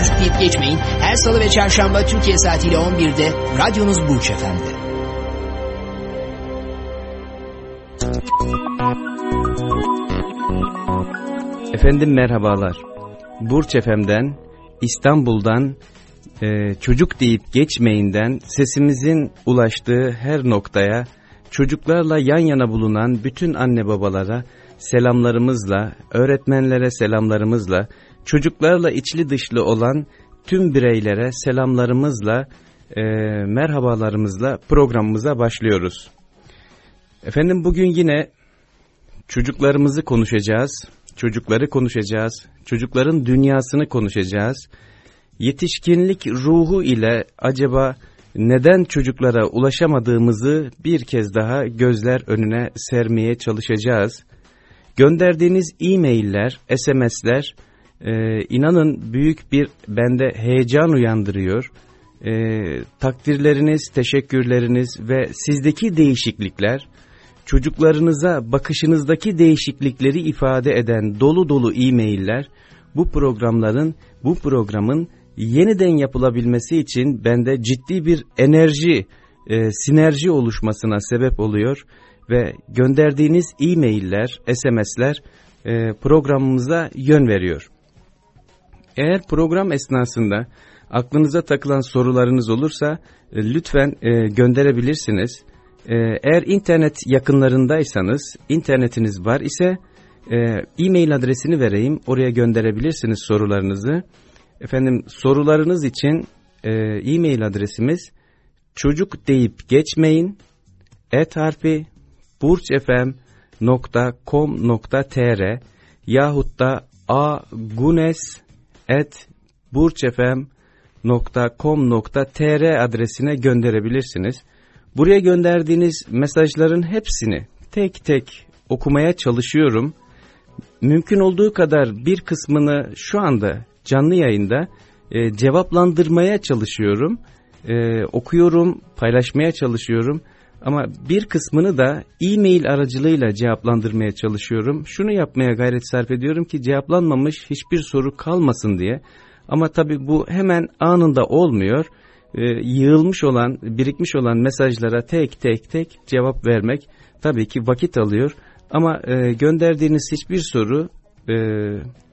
Çocuk deyip geçmeyin. Her salı ve çarşamba Türkiye saatiyle 11'de radyonuz Burç Efendi. Efendim merhabalar. Burç Efem'den, İstanbul'dan, e, çocuk deyip geçmeyinden sesimizin ulaştığı her noktaya çocuklarla yan yana bulunan bütün anne babalara selamlarımızla, öğretmenlere selamlarımızla, çocuklarla içli dışlı olan tüm bireylere selamlarımızla, e, merhabalarımızla programımıza başlıyoruz. Efendim bugün yine çocuklarımızı konuşacağız, çocukları konuşacağız, çocukların dünyasını konuşacağız. Yetişkinlik ruhu ile acaba neden çocuklara ulaşamadığımızı bir kez daha gözler önüne sermeye çalışacağız. Gönderdiğiniz e-mailler, SMS'ler e, inanın büyük bir bende heyecan uyandırıyor. E, takdirleriniz, teşekkürleriniz ve sizdeki değişiklikler çocuklarınıza bakışınızdaki değişiklikleri ifade eden dolu dolu e-mailler bu programların, bu programın yeniden yapılabilmesi için bende ciddi bir enerji, e, sinerji oluşmasına sebep oluyor ve gönderdiğiniz e-mailler, SMS'ler e, programımıza yön veriyor. Eğer program esnasında aklınıza takılan sorularınız olursa e, lütfen e, gönderebilirsiniz. E, eğer internet yakınlarındaysanız, internetiniz var ise e, e-mail adresini vereyim. Oraya gönderebilirsiniz sorularınızı. Efendim sorularınız için e, e-mail adresimiz çocuk deyip geçmeyin et harfi burçfm.com.tr yahut da agunes et burçfm.com.tr adresine gönderebilirsiniz. Buraya gönderdiğiniz mesajların hepsini tek tek okumaya çalışıyorum. Mümkün olduğu kadar bir kısmını şu anda canlı yayında e, cevaplandırmaya çalışıyorum. E, okuyorum, paylaşmaya çalışıyorum. Ama bir kısmını da e-mail aracılığıyla cevaplandırmaya çalışıyorum. Şunu yapmaya gayret sarf ediyorum ki cevaplanmamış hiçbir soru kalmasın diye. Ama tabii bu hemen anında olmuyor. E, yığılmış olan, birikmiş olan mesajlara tek tek tek cevap vermek tabii ki vakit alıyor. Ama e, gönderdiğiniz hiçbir soru e,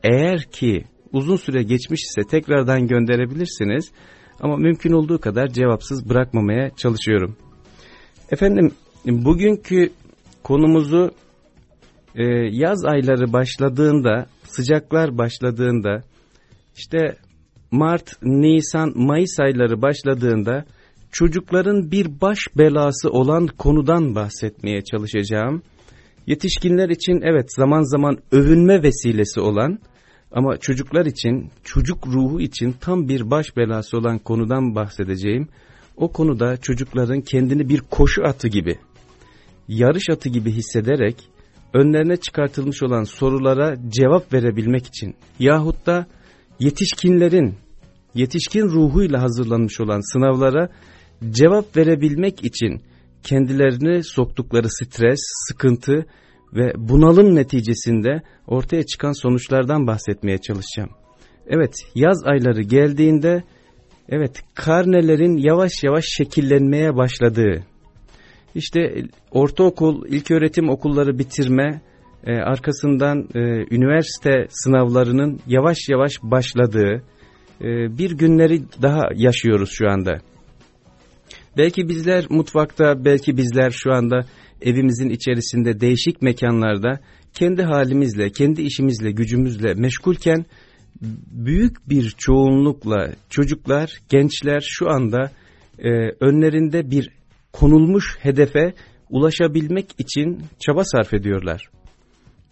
eğer ki uzun süre geçmiş ise tekrardan gönderebilirsiniz. Ama mümkün olduğu kadar cevapsız bırakmamaya çalışıyorum. Efendim bugünkü konumuzu e, yaz ayları başladığında, sıcaklar başladığında, işte Mart, Nisan, Mayıs ayları başladığında çocukların bir baş belası olan konudan bahsetmeye çalışacağım. Yetişkinler için evet zaman zaman övünme vesilesi olan ama çocuklar için, çocuk ruhu için tam bir baş belası olan konudan bahsedeceğim. O konuda çocukların kendini bir koşu atı gibi, yarış atı gibi hissederek önlerine çıkartılmış olan sorulara cevap verebilmek için yahut da yetişkinlerin, yetişkin ruhuyla hazırlanmış olan sınavlara cevap verebilmek için kendilerini soktukları stres, sıkıntı ve bunalım neticesinde ortaya çıkan sonuçlardan bahsetmeye çalışacağım. Evet yaz ayları geldiğinde evet karnelerin yavaş yavaş şekillenmeye başladığı işte ortaokul, ilköğretim okulları bitirme, e, arkasından e, üniversite sınavlarının yavaş yavaş başladığı e, bir günleri daha yaşıyoruz şu anda. Belki bizler mutfakta, belki bizler şu anda evimizin içerisinde değişik mekanlarda kendi halimizle, kendi işimizle, gücümüzle meşgulken büyük bir çoğunlukla çocuklar, gençler şu anda e, önlerinde bir konulmuş hedefe ulaşabilmek için çaba sarf ediyorlar.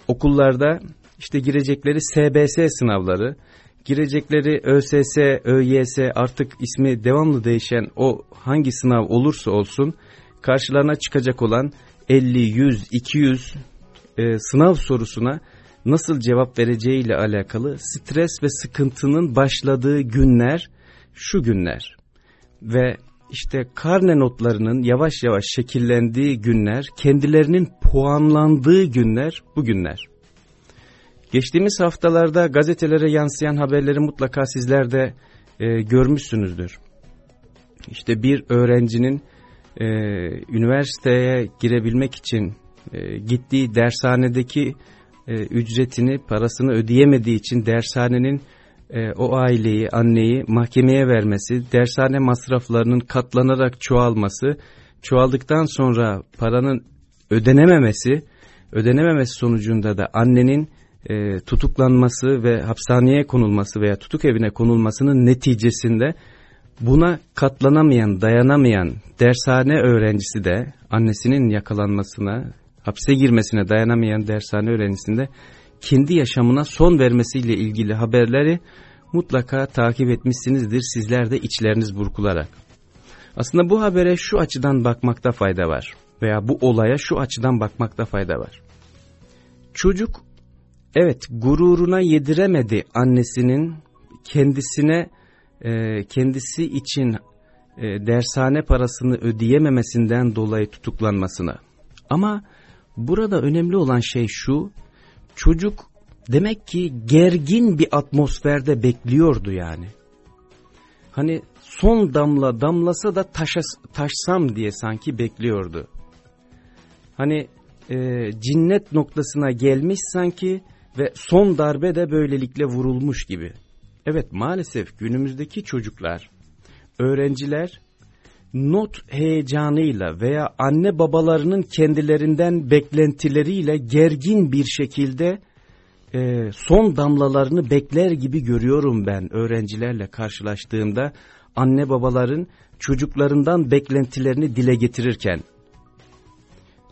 Okullarda işte girecekleri SBS sınavları, girecekleri ÖSS, ÖYS artık ismi devamlı değişen o hangi sınav olursa olsun karşılarına çıkacak olan 50, 100, 200 e, sınav sorusuna nasıl cevap vereceğiyle alakalı stres ve sıkıntının başladığı günler şu günler. Ve işte karne notlarının yavaş yavaş şekillendiği günler, kendilerinin puanlandığı günler bu günler. Geçtiğimiz haftalarda gazetelere yansıyan haberleri mutlaka sizler de e, görmüşsünüzdür. İşte bir öğrencinin e, üniversiteye girebilmek için e, gittiği dershanedeki e, ücretini, parasını ödeyemediği için dershanenin e, o aileyi, anneyi mahkemeye vermesi, dershane masraflarının katlanarak çoğalması, çoğaldıktan sonra paranın ödenememesi, ödenememesi sonucunda da annenin e, tutuklanması ve hapishaneye konulması veya tutuk evine konulmasının neticesinde buna katlanamayan, dayanamayan dershane öğrencisi de annesinin yakalanmasına, hapse girmesine dayanamayan dershane öğrencisinde kendi yaşamına son vermesiyle ilgili haberleri mutlaka takip etmişsinizdir sizler de içleriniz burkularak. Aslında bu habere şu açıdan bakmakta fayda var veya bu olaya şu açıdan bakmakta fayda var. Çocuk evet gururuna yediremedi annesinin kendisine e, kendisi için e, dershane parasını ödeyememesinden dolayı tutuklanmasına. Ama burada önemli olan şey şu çocuk demek ki gergin bir atmosferde bekliyordu yani. Hani son damla damlasa da taşas, taşsam diye sanki bekliyordu. Hani e, cinnet noktasına gelmiş sanki ve son darbe de böylelikle vurulmuş gibi. Evet maalesef günümüzdeki çocuklar, öğrenciler not heyecanıyla veya anne babalarının kendilerinden beklentileriyle gergin bir şekilde e, son damlalarını bekler gibi görüyorum ben öğrencilerle karşılaştığımda anne babaların çocuklarından beklentilerini dile getirirken.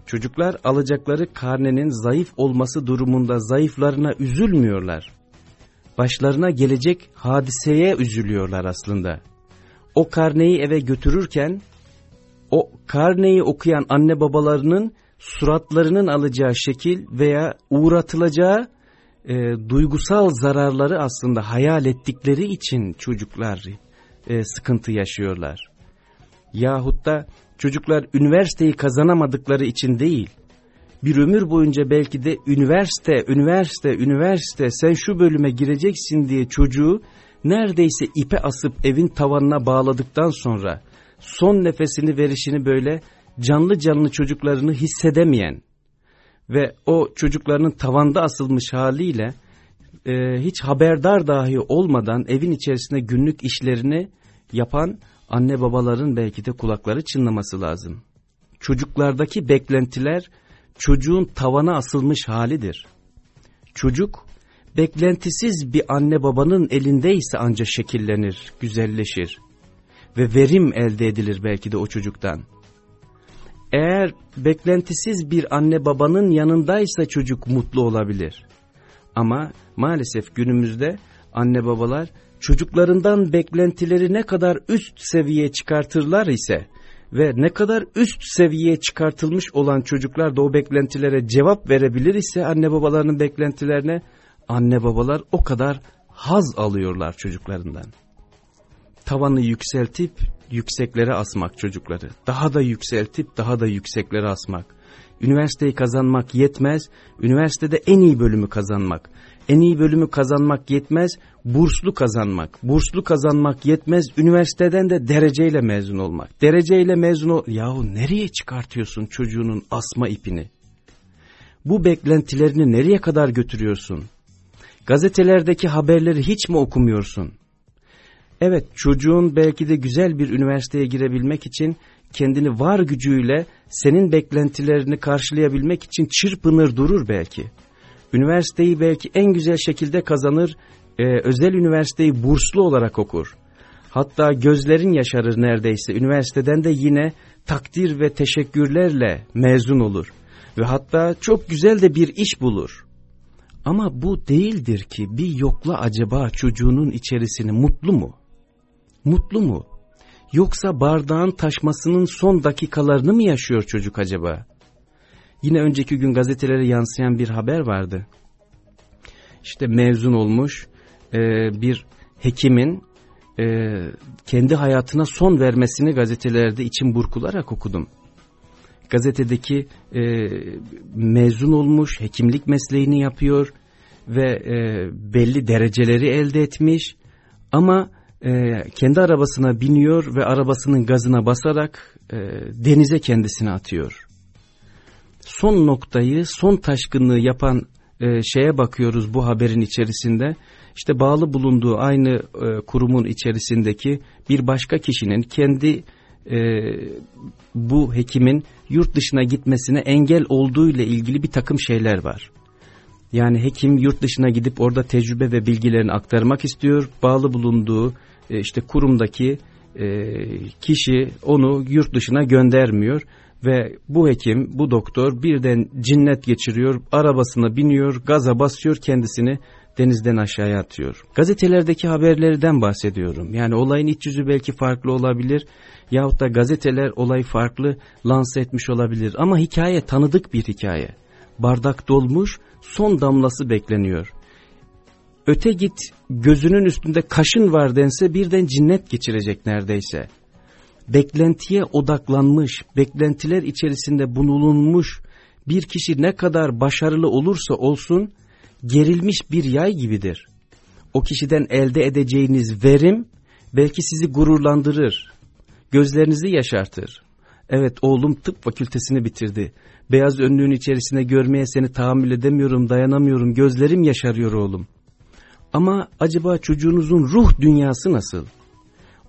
Çocuklar alacakları karnenin zayıf olması durumunda zayıflarına üzülmüyorlar. Başlarına gelecek hadiseye üzülüyorlar aslında o karneyi eve götürürken o karneyi okuyan anne babalarının suratlarının alacağı şekil veya uğratılacağı e, duygusal zararları aslında hayal ettikleri için çocuklar e, sıkıntı yaşıyorlar. Yahut da çocuklar üniversiteyi kazanamadıkları için değil, bir ömür boyunca belki de üniversite, üniversite, üniversite sen şu bölüme gireceksin diye çocuğu neredeyse ipe asıp evin tavanına bağladıktan sonra son nefesini verişini böyle canlı canlı çocuklarını hissedemeyen ve o çocuklarının tavanda asılmış haliyle e, hiç haberdar dahi olmadan evin içerisinde günlük işlerini yapan anne babaların belki de kulakları çınlaması lazım. Çocuklardaki beklentiler çocuğun tavana asılmış halidir. Çocuk beklentisiz bir anne babanın elindeyse anca şekillenir, güzelleşir ve verim elde edilir belki de o çocuktan. Eğer beklentisiz bir anne babanın yanındaysa çocuk mutlu olabilir. Ama maalesef günümüzde anne babalar çocuklarından beklentileri ne kadar üst seviyeye çıkartırlar ise ve ne kadar üst seviyeye çıkartılmış olan çocuklar da o beklentilere cevap verebilir ise anne babalarının beklentilerine anne babalar o kadar haz alıyorlar çocuklarından. Tavanı yükseltip yükseklere asmak çocukları. Daha da yükseltip daha da yükseklere asmak. Üniversiteyi kazanmak yetmez, üniversitede en iyi bölümü kazanmak. En iyi bölümü kazanmak yetmez, burslu kazanmak. Burslu kazanmak yetmez, üniversiteden de dereceyle mezun olmak. Dereceyle mezun ol... Yahu nereye çıkartıyorsun çocuğunun asma ipini? Bu beklentilerini nereye kadar götürüyorsun? Gazetelerdeki haberleri hiç mi okumuyorsun? Evet çocuğun belki de güzel bir üniversiteye girebilmek için kendini var gücüyle senin beklentilerini karşılayabilmek için çırpınır durur belki. Üniversiteyi belki en güzel şekilde kazanır, e, özel üniversiteyi burslu olarak okur. Hatta gözlerin yaşarır neredeyse üniversiteden de yine takdir ve teşekkürlerle mezun olur. Ve hatta çok güzel de bir iş bulur. Ama bu değildir ki bir yokla acaba çocuğunun içerisini mutlu mu? Mutlu mu? Yoksa bardağın taşmasının son dakikalarını mı yaşıyor çocuk acaba? Yine önceki gün gazetelere yansıyan bir haber vardı. İşte mezun olmuş e, bir hekimin e, kendi hayatına son vermesini gazetelerde için burkularak okudum. Gazetedeki e, mezun olmuş, hekimlik mesleğini yapıyor ve e, belli dereceleri elde etmiş ama e, kendi arabasına biniyor ve arabasının gazına basarak e, denize kendisini atıyor. Son noktayı, son taşkınlığı yapan e, şeye bakıyoruz bu haberin içerisinde. İşte bağlı bulunduğu aynı e, kurumun içerisindeki bir başka kişinin kendi e, bu hekimin yurt dışına gitmesine engel olduğu ile ilgili bir takım şeyler var. Yani hekim yurt dışına gidip orada tecrübe ve bilgilerini aktarmak istiyor. Bağlı bulunduğu e, işte kurumdaki e, kişi onu yurt dışına göndermiyor. Ve bu hekim, bu doktor birden cinnet geçiriyor, arabasına biniyor, gaza basıyor kendisini denizden aşağıya atıyor. Gazetelerdeki haberlerden bahsediyorum. Yani olayın iç yüzü belki farklı olabilir yahut da gazeteler olayı farklı lanse etmiş olabilir. Ama hikaye tanıdık bir hikaye. Bardak dolmuş, son damlası bekleniyor. Öte git gözünün üstünde kaşın var dense birden cinnet geçirecek neredeyse. Beklentiye odaklanmış, beklentiler içerisinde bulunmuş bir kişi ne kadar başarılı olursa olsun gerilmiş bir yay gibidir. O kişiden elde edeceğiniz verim belki sizi gururlandırır, gözlerinizi yaşartır. Evet oğlum tıp fakültesini bitirdi. Beyaz önlüğün içerisine görmeye seni tahammül edemiyorum, dayanamıyorum, gözlerim yaşarıyor oğlum. Ama acaba çocuğunuzun ruh dünyası nasıl?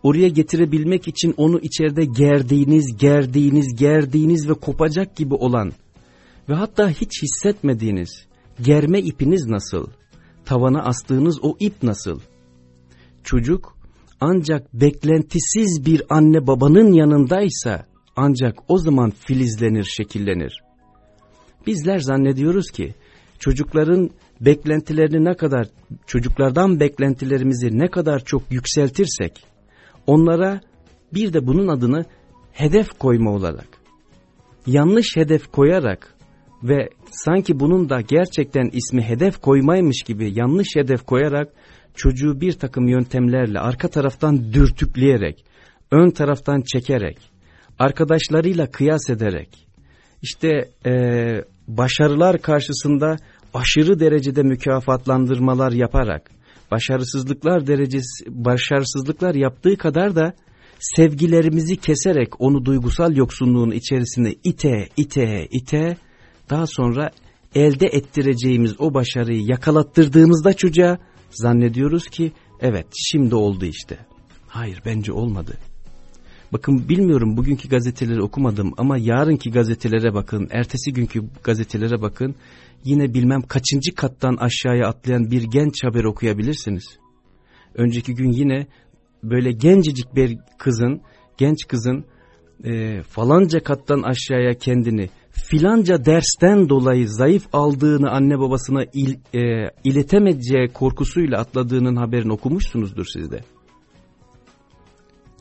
Oraya getirebilmek için onu içeride gerdiğiniz, gerdiğiniz, gerdiğiniz ve kopacak gibi olan ve hatta hiç hissetmediğiniz germe ipiniz nasıl? Tavana astığınız o ip nasıl? Çocuk ancak beklentisiz bir anne babanın yanındaysa ancak o zaman filizlenir, şekillenir. Bizler zannediyoruz ki çocukların beklentilerini ne kadar, çocuklardan beklentilerimizi ne kadar çok yükseltirsek, onlara bir de bunun adını hedef koyma olarak, yanlış hedef koyarak ve sanki bunun da gerçekten ismi hedef koymaymış gibi yanlış hedef koyarak çocuğu bir takım yöntemlerle arka taraftan dürtükleyerek, ön taraftan çekerek, arkadaşlarıyla kıyas ederek, işte e, başarılar karşısında aşırı derecede mükafatlandırmalar yaparak, başarısızlıklar derecesi, başarısızlıklar yaptığı kadar da sevgilerimizi keserek onu duygusal yoksunluğun içerisine ite, ite, ite, daha sonra elde ettireceğimiz o başarıyı yakalattırdığımızda çocuğa zannediyoruz ki evet şimdi oldu işte. Hayır bence olmadı. Bakın bilmiyorum bugünkü gazeteleri okumadım ama yarınki gazetelere bakın, ertesi günkü gazetelere bakın. Yine bilmem kaçıncı kattan aşağıya atlayan bir genç haber okuyabilirsiniz. Önceki gün yine böyle gencecik bir kızın, genç kızın e, falanca kattan aşağıya kendini filanca dersten dolayı zayıf aldığını anne babasına il, e, iletemeyeceği korkusuyla atladığının haberini okumuşsunuzdur sizde.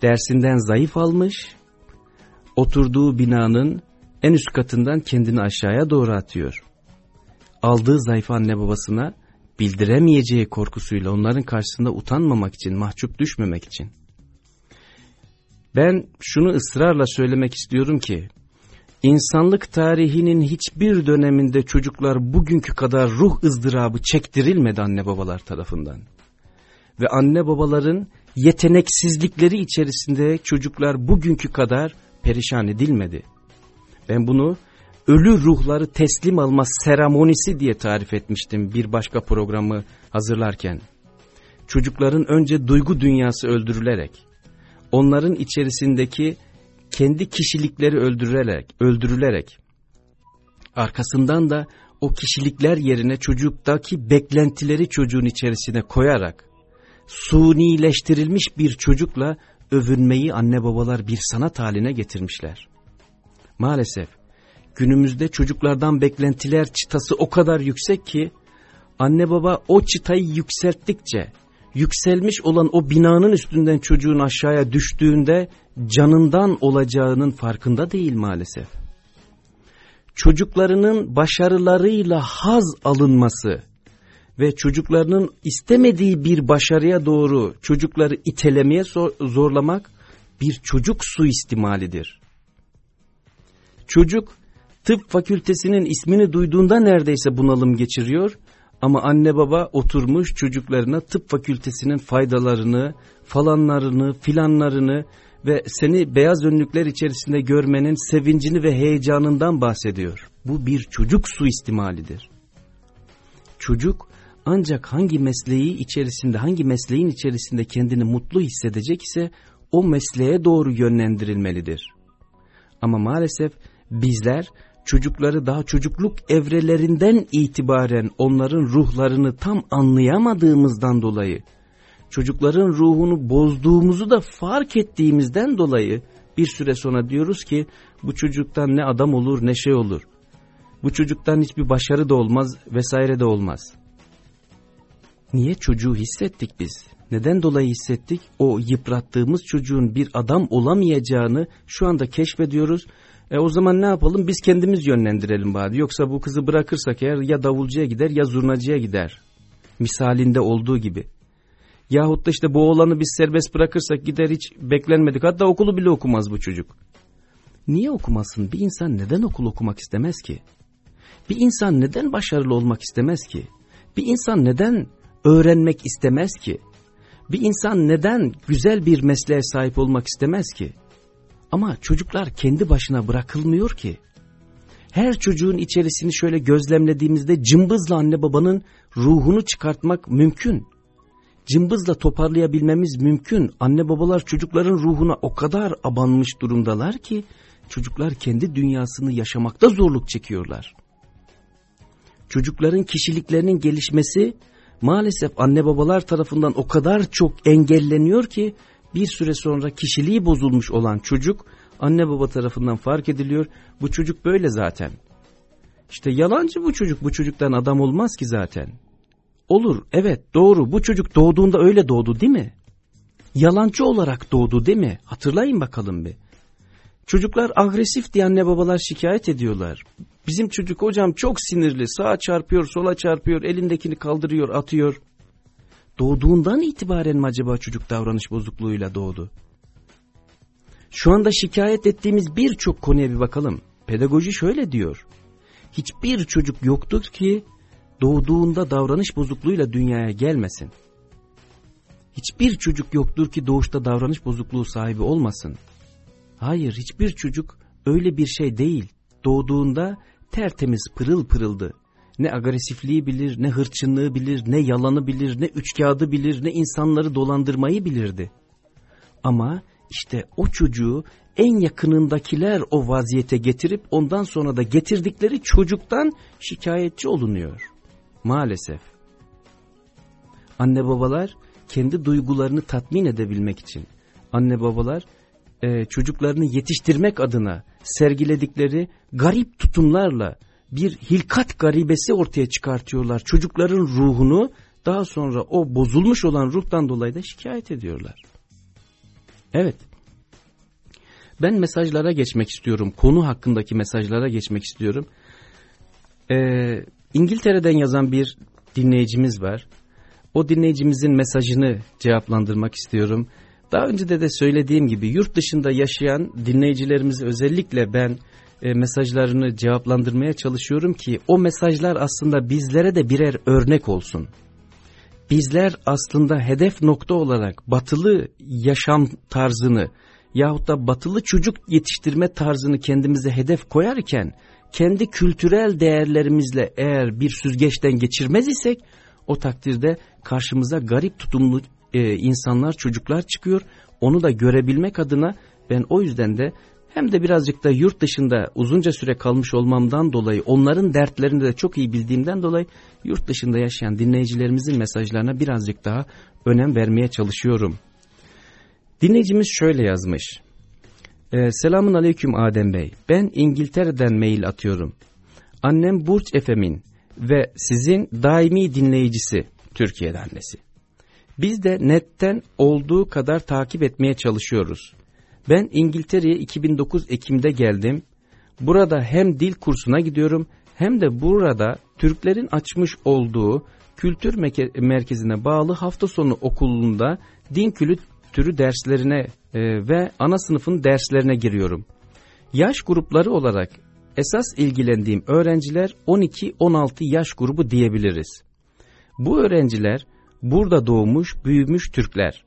Dersinden zayıf almış, oturduğu binanın en üst katından kendini aşağıya doğru atıyor. Aldığı zayıf anne babasına bildiremeyeceği korkusuyla onların karşısında utanmamak için, mahcup düşmemek için. Ben şunu ısrarla söylemek istiyorum ki, İnsanlık tarihinin hiçbir döneminde çocuklar bugünkü kadar ruh ızdırabı çektirilmedi anne babalar tarafından. Ve anne babaların yeteneksizlikleri içerisinde çocuklar bugünkü kadar perişan edilmedi. Ben bunu ölü ruhları teslim alma seremonisi diye tarif etmiştim bir başka programı hazırlarken. Çocukların önce duygu dünyası öldürülerek, onların içerisindeki kendi kişilikleri öldürülerek, öldürülerek arkasından da o kişilikler yerine çocuktaki beklentileri çocuğun içerisine koyarak sunileştirilmiş bir çocukla övünmeyi anne babalar bir sanat haline getirmişler. Maalesef günümüzde çocuklardan beklentiler çıtası o kadar yüksek ki Anne baba o çıtayı yükselttikçe, yükselmiş olan o binanın üstünden çocuğun aşağıya düştüğünde canından olacağının farkında değil maalesef. Çocuklarının başarılarıyla haz alınması ve çocuklarının istemediği bir başarıya doğru çocukları itelemeye zorlamak bir çocuk suistimalidir. Çocuk tıp fakültesinin ismini duyduğunda neredeyse bunalım geçiriyor ama anne baba oturmuş çocuklarına tıp fakültesinin faydalarını, falanlarını, filanlarını ve seni beyaz önlükler içerisinde görmenin sevincini ve heyecanından bahsediyor. Bu bir çocuk suistimalidir. Çocuk ancak hangi mesleği içerisinde, hangi mesleğin içerisinde kendini mutlu hissedecek ise o mesleğe doğru yönlendirilmelidir. Ama maalesef bizler çocukları daha çocukluk evrelerinden itibaren onların ruhlarını tam anlayamadığımızdan dolayı, çocukların ruhunu bozduğumuzu da fark ettiğimizden dolayı bir süre sonra diyoruz ki bu çocuktan ne adam olur ne şey olur. Bu çocuktan hiçbir başarı da olmaz vesaire de olmaz. Niye çocuğu hissettik biz? Neden dolayı hissettik? O yıprattığımız çocuğun bir adam olamayacağını şu anda keşfediyoruz. E o zaman ne yapalım? Biz kendimiz yönlendirelim bari. Yoksa bu kızı bırakırsak eğer ya davulcuya gider ya zurnacıya gider. Misalinde olduğu gibi. Yahut da işte bu oğlanı biz serbest bırakırsak gider hiç beklenmedik. Hatta okulu bile okumaz bu çocuk. Niye okumasın? Bir insan neden okul okumak istemez ki? Bir insan neden başarılı olmak istemez ki? Bir insan neden öğrenmek istemez ki? Bir insan neden güzel bir mesleğe sahip olmak istemez ki? Ama çocuklar kendi başına bırakılmıyor ki. Her çocuğun içerisini şöyle gözlemlediğimizde cımbızla anne babanın ruhunu çıkartmak mümkün. Cımbızla toparlayabilmemiz mümkün. Anne babalar çocukların ruhuna o kadar abanmış durumdalar ki çocuklar kendi dünyasını yaşamakta zorluk çekiyorlar. Çocukların kişiliklerinin gelişmesi maalesef anne babalar tarafından o kadar çok engelleniyor ki bir süre sonra kişiliği bozulmuş olan çocuk anne baba tarafından fark ediliyor. Bu çocuk böyle zaten. İşte yalancı bu çocuk bu çocuktan adam olmaz ki zaten. Olur evet doğru bu çocuk doğduğunda öyle doğdu değil mi? Yalancı olarak doğdu değil mi? Hatırlayın bakalım bir. Çocuklar agresif diye anne babalar şikayet ediyorlar. Bizim çocuk hocam çok sinirli sağa çarpıyor sola çarpıyor elindekini kaldırıyor atıyor. Doğduğundan itibaren mi acaba çocuk davranış bozukluğuyla doğdu? Şu anda şikayet ettiğimiz birçok konuya bir bakalım. Pedagoji şöyle diyor. Hiçbir çocuk yoktur ki doğduğunda davranış bozukluğuyla dünyaya gelmesin. Hiçbir çocuk yoktur ki doğuşta davranış bozukluğu sahibi olmasın. Hayır hiçbir çocuk öyle bir şey değil. Doğduğunda tertemiz pırıl pırıldı. Ne agresifliği bilir, ne hırçınlığı bilir, ne yalanı bilir, ne üçkağıdı bilir, ne insanları dolandırmayı bilirdi. Ama işte o çocuğu en yakınındakiler o vaziyete getirip ondan sonra da getirdikleri çocuktan şikayetçi olunuyor. Maalesef. Anne babalar kendi duygularını tatmin edebilmek için, anne babalar e, çocuklarını yetiştirmek adına sergiledikleri garip tutumlarla bir hilkat garibesi ortaya çıkartıyorlar. Çocukların ruhunu daha sonra o bozulmuş olan ruhtan dolayı da şikayet ediyorlar. Evet. Ben mesajlara geçmek istiyorum. Konu hakkındaki mesajlara geçmek istiyorum. Ee, İngiltere'den yazan bir dinleyicimiz var. O dinleyicimizin mesajını cevaplandırmak istiyorum. Daha önce de de söylediğim gibi yurt dışında yaşayan dinleyicilerimizi özellikle ben e, mesajlarını cevaplandırmaya çalışıyorum ki o mesajlar aslında bizlere de birer örnek olsun. Bizler aslında hedef nokta olarak batılı yaşam tarzını yahut da batılı çocuk yetiştirme tarzını kendimize hedef koyarken kendi kültürel değerlerimizle eğer bir süzgeçten geçirmez isek o takdirde karşımıza garip tutumlu e, insanlar çocuklar çıkıyor. Onu da görebilmek adına ben o yüzden de hem de birazcık da yurt dışında uzunca süre kalmış olmamdan dolayı onların dertlerini de çok iyi bildiğimden dolayı yurt dışında yaşayan dinleyicilerimizin mesajlarına birazcık daha önem vermeye çalışıyorum. Dinleyicimiz şöyle yazmış. Ee, Selamun Aleyküm Adem Bey. Ben İngiltere'den mail atıyorum. Annem Burç Efem'in ve sizin daimi dinleyicisi Türkiye'de annesi. Biz de netten olduğu kadar takip etmeye çalışıyoruz. Ben İngiltere'ye 2009 Ekim'de geldim. Burada hem dil kursuna gidiyorum hem de burada Türklerin açmış olduğu kültür merkezine bağlı hafta sonu okulunda din kültürü derslerine e, ve ana sınıfın derslerine giriyorum. Yaş grupları olarak esas ilgilendiğim öğrenciler 12-16 yaş grubu diyebiliriz. Bu öğrenciler burada doğmuş, büyümüş Türkler.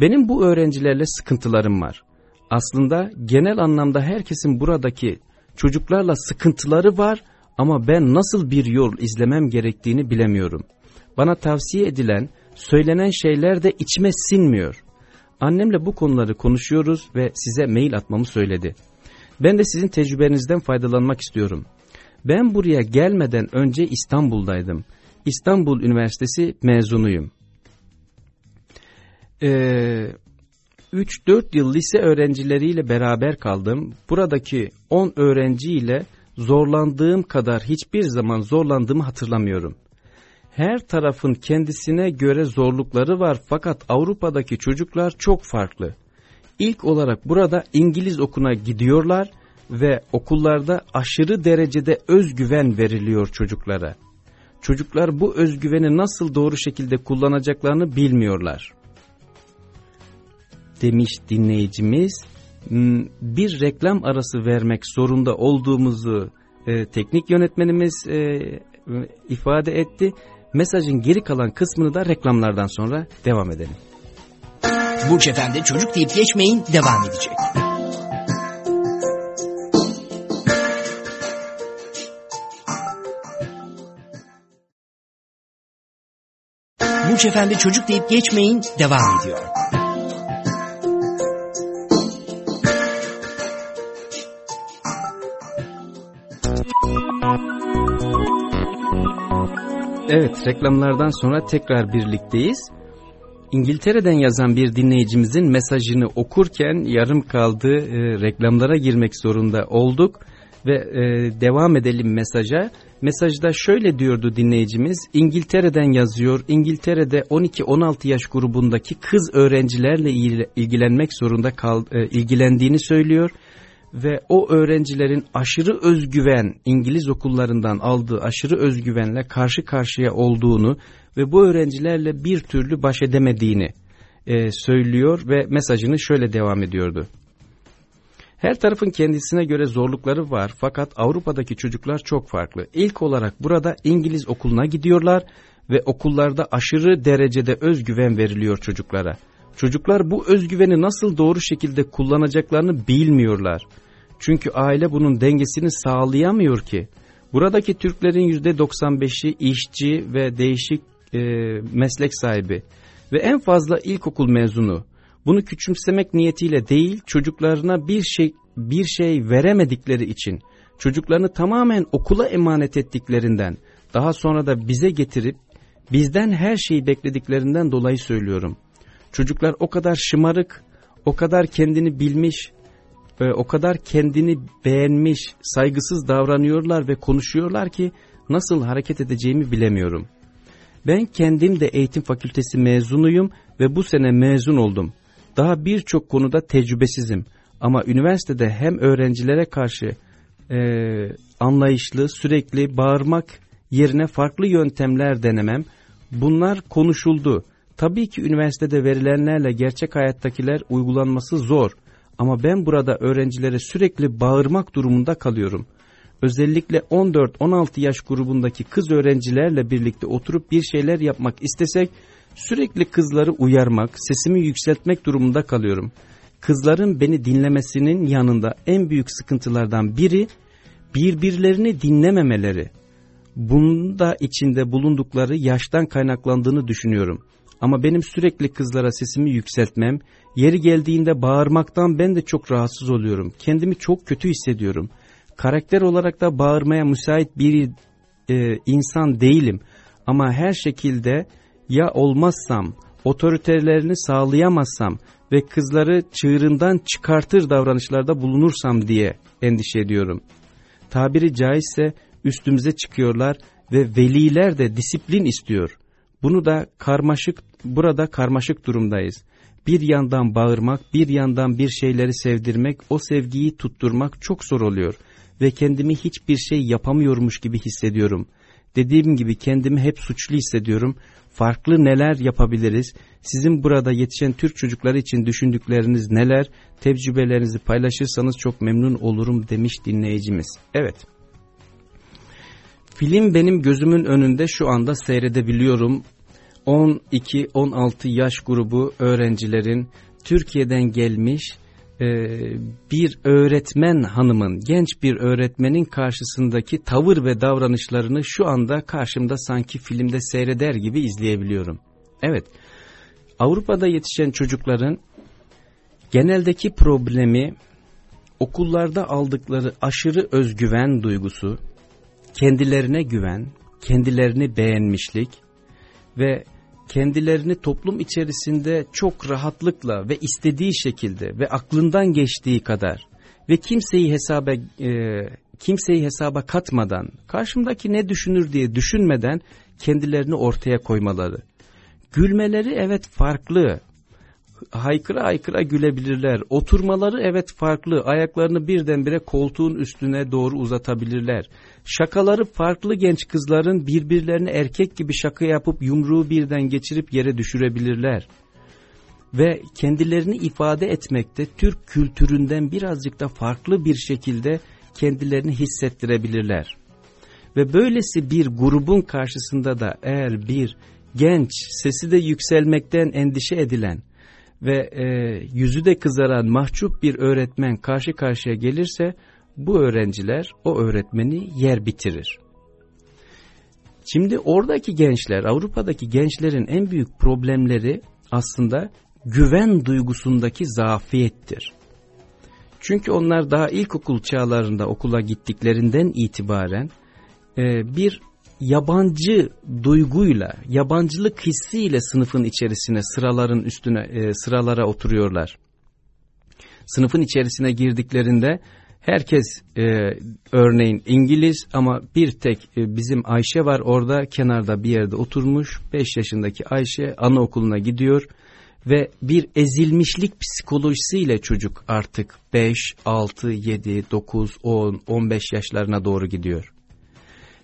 Benim bu öğrencilerle sıkıntılarım var. Aslında genel anlamda herkesin buradaki çocuklarla sıkıntıları var ama ben nasıl bir yol izlemem gerektiğini bilemiyorum. Bana tavsiye edilen, söylenen şeyler de içime sinmiyor. Annemle bu konuları konuşuyoruz ve size mail atmamı söyledi. Ben de sizin tecrübenizden faydalanmak istiyorum. Ben buraya gelmeden önce İstanbul'daydım. İstanbul Üniversitesi mezunuyum. Ee, 3-4 yıl lise öğrencileriyle beraber kaldım. Buradaki 10 öğrenciyle zorlandığım kadar hiçbir zaman zorlandığımı hatırlamıyorum. Her tarafın kendisine göre zorlukları var fakat Avrupa'daki çocuklar çok farklı. İlk olarak burada İngiliz okuna gidiyorlar ve okullarda aşırı derecede özgüven veriliyor çocuklara. Çocuklar bu özgüveni nasıl doğru şekilde kullanacaklarını bilmiyorlar. Demiş dinleyicimiz, hmm, bir reklam arası vermek zorunda olduğumuzu e, teknik yönetmenimiz e, ifade etti. Mesajın geri kalan kısmını da reklamlardan sonra devam edelim. Burç Efendi çocuk deyip geçmeyin devam edecek. Burç Efendi çocuk deyip geçmeyin devam ediyor. Evet reklamlardan sonra tekrar birlikteyiz. İngiltere'den yazan bir dinleyicimizin mesajını okurken yarım kaldı e, reklamlara girmek zorunda olduk ve e, devam edelim mesaja. Mesajda şöyle diyordu dinleyicimiz İngiltere'den yazıyor İngiltere'de 12-16 yaş grubundaki kız öğrencilerle ilgilenmek zorunda kal, e, ilgilendiğini söylüyor ve o öğrencilerin aşırı özgüven İngiliz okullarından aldığı aşırı özgüvenle karşı karşıya olduğunu ve bu öğrencilerle bir türlü baş edemediğini e, söylüyor ve mesajını şöyle devam ediyordu. Her tarafın kendisine göre zorlukları var fakat Avrupa'daki çocuklar çok farklı. İlk olarak burada İngiliz okuluna gidiyorlar ve okullarda aşırı derecede özgüven veriliyor çocuklara. Çocuklar bu özgüveni nasıl doğru şekilde kullanacaklarını bilmiyorlar. Çünkü aile bunun dengesini sağlayamıyor ki. Buradaki Türklerin %95'i işçi ve değişik e, meslek sahibi ve en fazla ilkokul mezunu. Bunu küçümsemek niyetiyle değil, çocuklarına bir şey bir şey veremedikleri için, çocuklarını tamamen okula emanet ettiklerinden, daha sonra da bize getirip bizden her şeyi beklediklerinden dolayı söylüyorum. Çocuklar o kadar şımarık, o kadar kendini bilmiş, o kadar kendini beğenmiş, saygısız davranıyorlar ve konuşuyorlar ki nasıl hareket edeceğimi bilemiyorum. Ben kendim de eğitim fakültesi mezunuyum ve bu sene mezun oldum. Daha birçok konuda tecrübesizim ama üniversitede hem öğrencilere karşı e, anlayışlı, sürekli bağırmak yerine farklı yöntemler denemem, bunlar konuşuldu. Tabii ki üniversitede verilenlerle gerçek hayattakiler uygulanması zor ama ben burada öğrencilere sürekli bağırmak durumunda kalıyorum. Özellikle 14-16 yaş grubundaki kız öğrencilerle birlikte oturup bir şeyler yapmak istesek sürekli kızları uyarmak, sesimi yükseltmek durumunda kalıyorum. Kızların beni dinlemesinin yanında en büyük sıkıntılardan biri birbirlerini dinlememeleri. Bunda içinde bulundukları yaştan kaynaklandığını düşünüyorum. Ama benim sürekli kızlara sesimi yükseltmem, yeri geldiğinde bağırmaktan ben de çok rahatsız oluyorum. Kendimi çok kötü hissediyorum. Karakter olarak da bağırmaya müsait bir e, insan değilim. Ama her şekilde ya olmazsam, otoritelerini sağlayamazsam ve kızları çığırından çıkartır davranışlarda bulunursam diye endişe ediyorum. Tabiri caizse üstümüze çıkıyorlar ve veliler de disiplin istiyor. Bunu da karmaşık, burada karmaşık durumdayız. Bir yandan bağırmak, bir yandan bir şeyleri sevdirmek, o sevgiyi tutturmak çok zor oluyor. Ve kendimi hiçbir şey yapamıyormuş gibi hissediyorum. Dediğim gibi kendimi hep suçlu hissediyorum. Farklı neler yapabiliriz? Sizin burada yetişen Türk çocukları için düşündükleriniz neler? Tecrübelerinizi paylaşırsanız çok memnun olurum demiş dinleyicimiz. Evet. Film benim gözümün önünde şu anda seyredebiliyorum. 12-16 yaş grubu öğrencilerin Türkiye'den gelmiş e, bir öğretmen hanımın, genç bir öğretmenin karşısındaki tavır ve davranışlarını şu anda karşımda sanki filmde seyreder gibi izleyebiliyorum. Evet, Avrupa'da yetişen çocukların geneldeki problemi okullarda aldıkları aşırı özgüven duygusu, kendilerine güven, kendilerini beğenmişlik ve kendilerini toplum içerisinde çok rahatlıkla ve istediği şekilde ve aklından geçtiği kadar ve kimseyi hesaba e, kimseyi hesaba katmadan karşımdaki ne düşünür diye düşünmeden kendilerini ortaya koymaları. Gülmeleri evet farklı haykıra haykıra gülebilirler. Oturmaları evet farklı. Ayaklarını birdenbire koltuğun üstüne doğru uzatabilirler. Şakaları farklı genç kızların birbirlerine erkek gibi şaka yapıp yumruğu birden geçirip yere düşürebilirler. Ve kendilerini ifade etmekte Türk kültüründen birazcık da farklı bir şekilde kendilerini hissettirebilirler. Ve böylesi bir grubun karşısında da eğer bir genç sesi de yükselmekten endişe edilen ve e, yüzü de kızaran mahcup bir öğretmen karşı karşıya gelirse bu öğrenciler o öğretmeni yer bitirir. Şimdi oradaki gençler, Avrupa'daki gençlerin en büyük problemleri aslında güven duygusundaki zafiyettir. Çünkü onlar daha ilkokul çağlarında okula gittiklerinden itibaren e, bir yabancı duyguyla, yabancılık hissiyle sınıfın içerisine sıraların üstüne e, sıralara oturuyorlar. Sınıfın içerisine girdiklerinde herkes e, örneğin İngiliz ama bir tek e, bizim Ayşe var orada kenarda bir yerde oturmuş. 5 yaşındaki Ayşe anaokuluna gidiyor ve bir ezilmişlik psikolojisiyle çocuk artık 5, 6, 7, 9, 10, 15 yaşlarına doğru gidiyor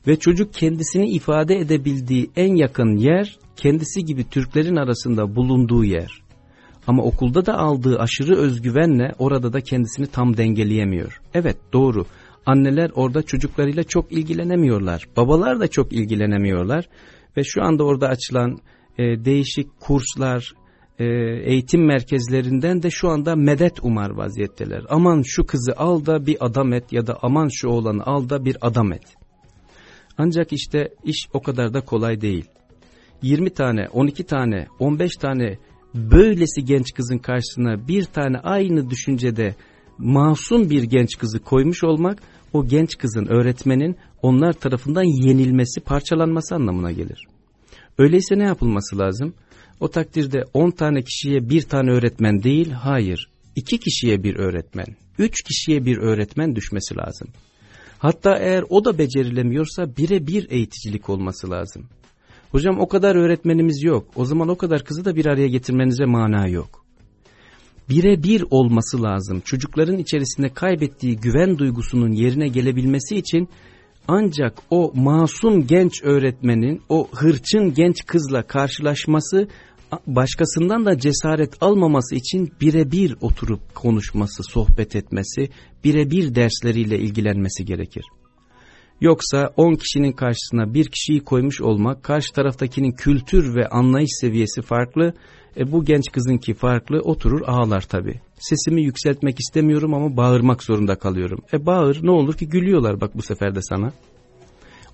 ve çocuk kendisini ifade edebildiği en yakın yer kendisi gibi Türklerin arasında bulunduğu yer. Ama okulda da aldığı aşırı özgüvenle orada da kendisini tam dengeleyemiyor. Evet doğru anneler orada çocuklarıyla çok ilgilenemiyorlar. Babalar da çok ilgilenemiyorlar. Ve şu anda orada açılan e, değişik kurslar, e, eğitim merkezlerinden de şu anda medet umar vaziyetteler. Aman şu kızı al da bir adam et ya da aman şu oğlanı al da bir adam et. Ancak işte iş o kadar da kolay değil. 20 tane, 12 tane, 15 tane böylesi genç kızın karşısına bir tane aynı düşüncede masum bir genç kızı koymuş olmak o genç kızın öğretmenin onlar tarafından yenilmesi, parçalanması anlamına gelir. Öyleyse ne yapılması lazım? O takdirde 10 tane kişiye bir tane öğretmen değil, hayır. 2 kişiye bir öğretmen, 3 kişiye bir öğretmen düşmesi lazım. Hatta eğer o da becerilemiyorsa birebir eğiticilik olması lazım. Hocam o kadar öğretmenimiz yok. O zaman o kadar kızı da bir araya getirmenize mana yok. Birebir olması lazım. Çocukların içerisinde kaybettiği güven duygusunun yerine gelebilmesi için ancak o masum genç öğretmenin o hırçın genç kızla karşılaşması başkasından da cesaret almaması için birebir oturup konuşması, sohbet etmesi, birebir dersleriyle ilgilenmesi gerekir. Yoksa 10 kişinin karşısına bir kişiyi koymuş olmak, karşı taraftakinin kültür ve anlayış seviyesi farklı, e, bu genç kızınki farklı, oturur ağlar tabi. Sesimi yükseltmek istemiyorum ama bağırmak zorunda kalıyorum. E bağır ne olur ki gülüyorlar bak bu sefer de sana.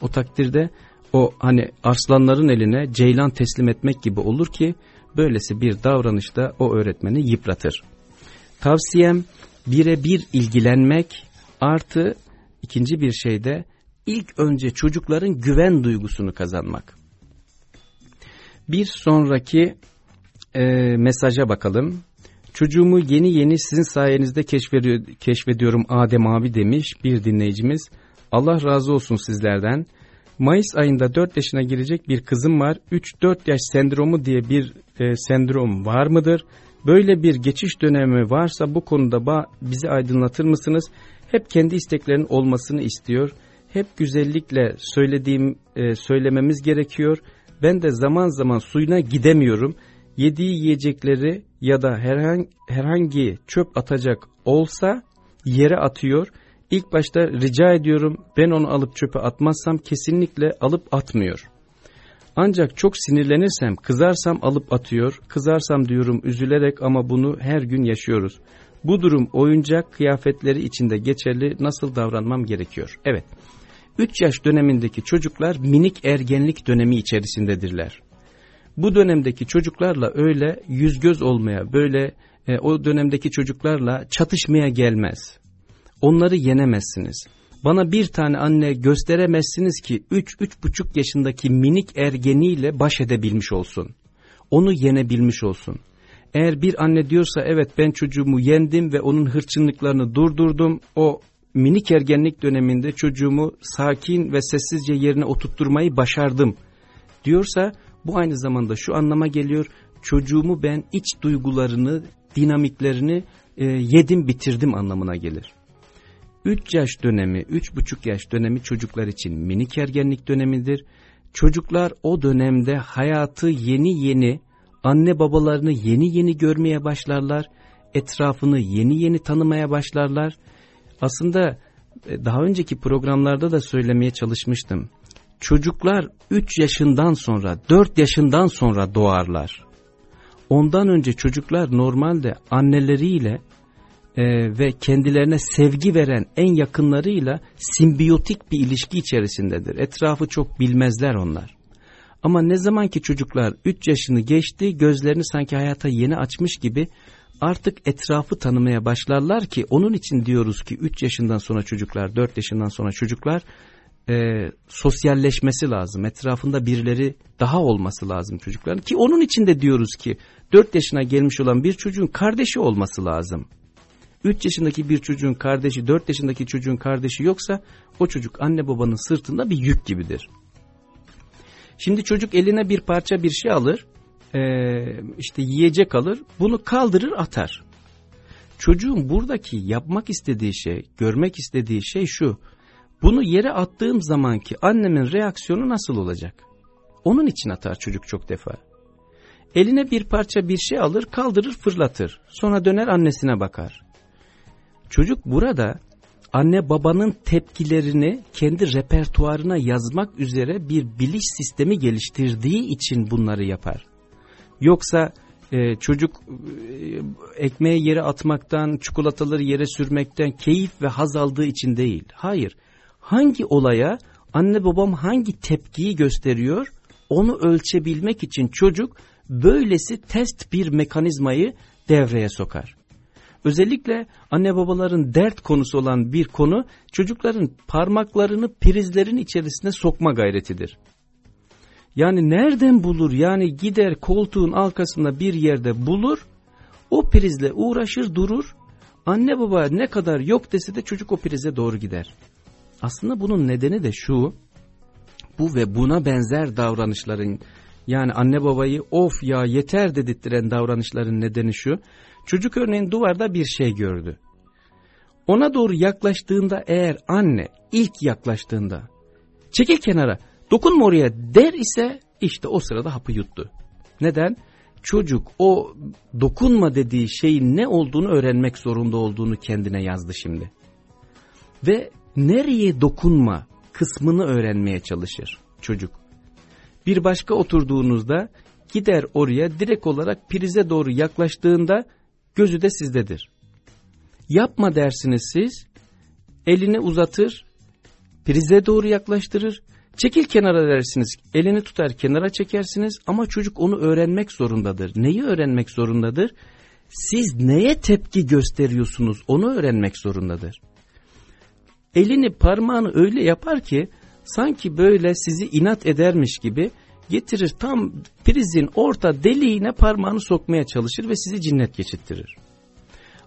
O takdirde o hani arslanların eline ceylan teslim etmek gibi olur ki böylesi bir davranışta o öğretmeni yıpratır. Tavsiyem birebir ilgilenmek artı ikinci bir şey de ilk önce çocukların güven duygusunu kazanmak. Bir sonraki e, mesaja bakalım. Çocuğumu yeni yeni sizin sayenizde keşfediyorum Adem abi demiş bir dinleyicimiz. Allah razı olsun sizlerden. Mayıs ayında 4 yaşına girecek bir kızım var. 3-4 yaş sendromu diye bir e, sendrom var mıdır? Böyle bir geçiş dönemi varsa bu konuda bizi aydınlatır mısınız? Hep kendi isteklerinin olmasını istiyor. Hep güzellikle söylediğim e, söylememiz gerekiyor. Ben de zaman zaman suyuna gidemiyorum. Yediği yiyecekleri ya da herhangi, herhangi çöp atacak olsa yere atıyor. İlk başta rica ediyorum ben onu alıp çöpe atmazsam kesinlikle alıp atmıyor. Ancak çok sinirlenirsem, kızarsam alıp atıyor, kızarsam diyorum üzülerek ama bunu her gün yaşıyoruz. Bu durum oyuncak kıyafetleri içinde geçerli nasıl davranmam gerekiyor? Evet, 3 yaş dönemindeki çocuklar minik ergenlik dönemi içerisindedirler. Bu dönemdeki çocuklarla öyle yüz göz olmaya, böyle e, o dönemdeki çocuklarla çatışmaya gelmez. Onları yenemezsiniz. Bana bir tane anne gösteremezsiniz ki 3-3,5 yaşındaki minik ergeniyle baş edebilmiş olsun. Onu yenebilmiş olsun. Eğer bir anne diyorsa evet ben çocuğumu yendim ve onun hırçınlıklarını durdurdum. O minik ergenlik döneminde çocuğumu sakin ve sessizce yerine oturtturmayı başardım diyorsa bu aynı zamanda şu anlama geliyor. Çocuğumu ben iç duygularını, dinamiklerini e, yedim bitirdim anlamına gelir. 3 yaş dönemi, 3,5 yaş dönemi çocuklar için minik ergenlik dönemidir. Çocuklar o dönemde hayatı yeni yeni, anne babalarını yeni yeni görmeye başlarlar, etrafını yeni yeni tanımaya başlarlar. Aslında e, daha önceki programlarda da söylemeye çalışmıştım. Çocuklar 3 yaşından sonra, 4 yaşından sonra doğarlar. Ondan önce çocuklar normalde anneleriyle e, ve kendilerine sevgi veren en yakınlarıyla simbiyotik bir ilişki içerisindedir. Etrafı çok bilmezler onlar. Ama ne zaman ki çocuklar 3 yaşını geçti, gözlerini sanki hayata yeni açmış gibi artık etrafı tanımaya başlarlar ki onun için diyoruz ki 3 yaşından sonra çocuklar, 4 yaşından sonra çocuklar e, sosyalleşmesi lazım. Etrafında birileri daha olması lazım çocukların ki onun için de diyoruz ki 4 yaşına gelmiş olan bir çocuğun kardeşi olması lazım. 3 yaşındaki bir çocuğun kardeşi, 4 yaşındaki çocuğun kardeşi yoksa o çocuk anne babanın sırtında bir yük gibidir. Şimdi çocuk eline bir parça bir şey alır, e, işte yiyecek alır, bunu kaldırır atar. Çocuğun buradaki yapmak istediği şey, görmek istediği şey şu, bunu yere attığım zamanki annemin reaksiyonu nasıl olacak? Onun için atar çocuk çok defa. Eline bir parça bir şey alır, kaldırır, fırlatır. Sonra döner annesine bakar. Çocuk burada anne babanın tepkilerini kendi repertuarına yazmak üzere bir biliş sistemi geliştirdiği için bunları yapar. Yoksa e, çocuk e, ekmeği yere atmaktan, çikolataları yere sürmekten keyif ve haz aldığı için değil. Hayır, hangi olaya anne babam hangi tepkiyi gösteriyor onu ölçebilmek için çocuk böylesi test bir mekanizmayı devreye sokar. Özellikle anne babaların dert konusu olan bir konu çocukların parmaklarını prizlerin içerisine sokma gayretidir. Yani nereden bulur yani gider koltuğun arkasında bir yerde bulur o prizle uğraşır durur anne baba ne kadar yok dese de çocuk o prize doğru gider. Aslında bunun nedeni de şu bu ve buna benzer davranışların yani anne babayı of ya yeter dedirttiren davranışların nedeni şu Çocuk örneğin duvarda bir şey gördü. Ona doğru yaklaştığında eğer anne ilk yaklaştığında çekil kenara dokunma oraya der ise işte o sırada hapı yuttu. Neden? Çocuk o dokunma dediği şeyin ne olduğunu öğrenmek zorunda olduğunu kendine yazdı şimdi. Ve nereye dokunma kısmını öğrenmeye çalışır çocuk. Bir başka oturduğunuzda gider oraya direkt olarak prize doğru yaklaştığında gözü de sizdedir. Yapma dersiniz siz, elini uzatır, prize doğru yaklaştırır, çekil kenara dersiniz, elini tutar kenara çekersiniz ama çocuk onu öğrenmek zorundadır. Neyi öğrenmek zorundadır? Siz neye tepki gösteriyorsunuz onu öğrenmek zorundadır. Elini parmağını öyle yapar ki sanki böyle sizi inat edermiş gibi getirir tam prizin orta deliğine parmağını sokmaya çalışır ve sizi cinnet geçittirir.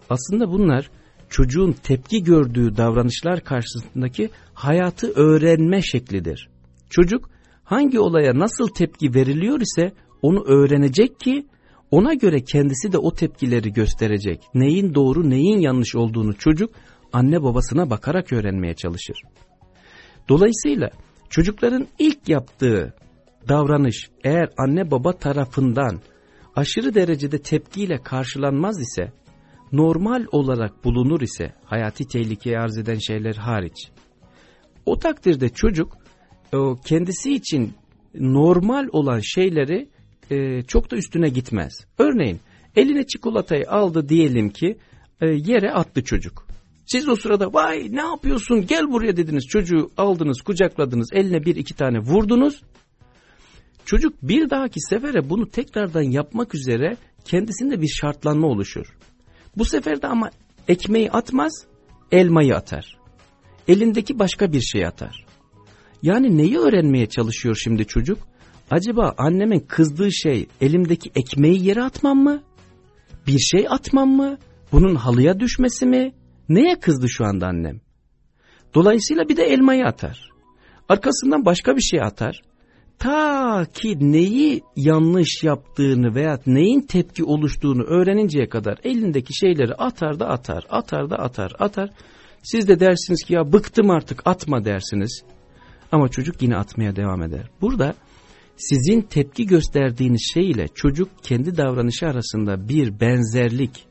Aslında bunlar çocuğun tepki gördüğü davranışlar karşısındaki hayatı öğrenme şeklidir. Çocuk hangi olaya nasıl tepki veriliyor ise onu öğrenecek ki ona göre kendisi de o tepkileri gösterecek. Neyin doğru neyin yanlış olduğunu çocuk anne babasına bakarak öğrenmeye çalışır. Dolayısıyla çocukların ilk yaptığı davranış eğer anne baba tarafından aşırı derecede tepkiyle karşılanmaz ise, normal olarak bulunur ise hayati tehlikeye arz eden şeyler hariç, o takdirde çocuk kendisi için normal olan şeyleri e, çok da üstüne gitmez. Örneğin eline çikolatayı aldı diyelim ki e, yere attı çocuk. Siz o sırada vay ne yapıyorsun gel buraya dediniz çocuğu aldınız kucakladınız eline bir iki tane vurdunuz. Çocuk bir dahaki sefere bunu tekrardan yapmak üzere kendisinde bir şartlanma oluşur. Bu sefer de ama ekmeği atmaz elmayı atar. Elindeki başka bir şey atar. Yani neyi öğrenmeye çalışıyor şimdi çocuk? Acaba annemin kızdığı şey elimdeki ekmeği yere atmam mı? Bir şey atmam mı? Bunun halıya düşmesi mi? Neye kızdı şu anda annem? Dolayısıyla bir de elmayı atar. Arkasından başka bir şey atar. Ta ki neyi yanlış yaptığını veya neyin tepki oluştuğunu öğreninceye kadar elindeki şeyleri atar da atar, atar da atar, atar. Siz de dersiniz ki ya bıktım artık atma dersiniz. Ama çocuk yine atmaya devam eder. Burada sizin tepki gösterdiğiniz şey ile çocuk kendi davranışı arasında bir benzerlik,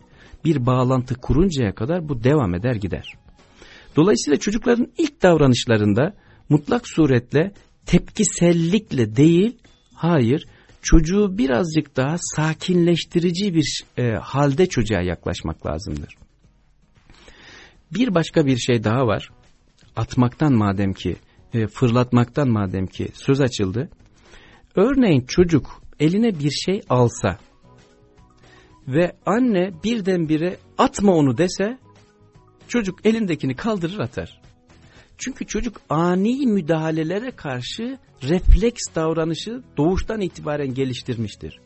bir bağlantı kuruncaya kadar bu devam eder gider. Dolayısıyla çocukların ilk davranışlarında mutlak suretle tepkisellikle değil, hayır çocuğu birazcık daha sakinleştirici bir e, halde çocuğa yaklaşmak lazımdır. Bir başka bir şey daha var. Atmaktan madem ki, e, fırlatmaktan madem ki söz açıldı. Örneğin çocuk eline bir şey alsa ve anne birdenbire atma onu dese çocuk elindekini kaldırır atar. Çünkü çocuk ani müdahalelere karşı refleks davranışı doğuştan itibaren geliştirmiştir.